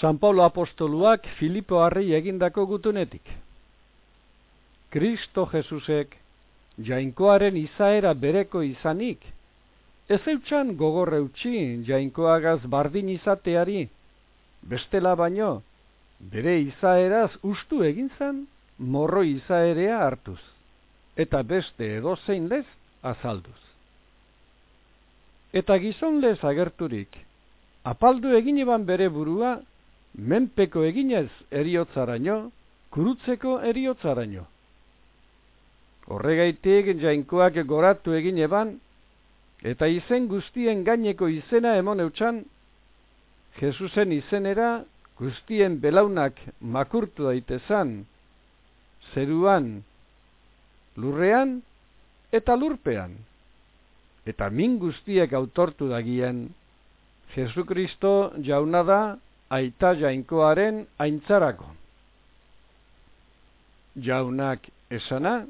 San Paulo apostoluak Filipo harri egindako gutunetik. Kristo Jesusek jainkoaren izaera bereko izanik, ez eutxan gogorre utxi jainkoagaz bardin izateari, bestela baino, bere izaeraz ustu egin zan, morro izaerea hartuz, eta beste edozein lez azalduz. Eta gizon lez agerturik, apaldu egin eban bere burua, menpeko eginez eriotzaraino, kurutzeko eriotzaraino. Horregaitik jainkoak goratu egin eban, eta izen guztien gaineko izena emon eutxan, Jesusen izenera guztien belaunak makurtu daitezan, zeruan, lurrean eta lurpean, eta min guztiek autortu dagien, Jesukristo jauna da aita jainkoaren aintzarako. Jaunak esana,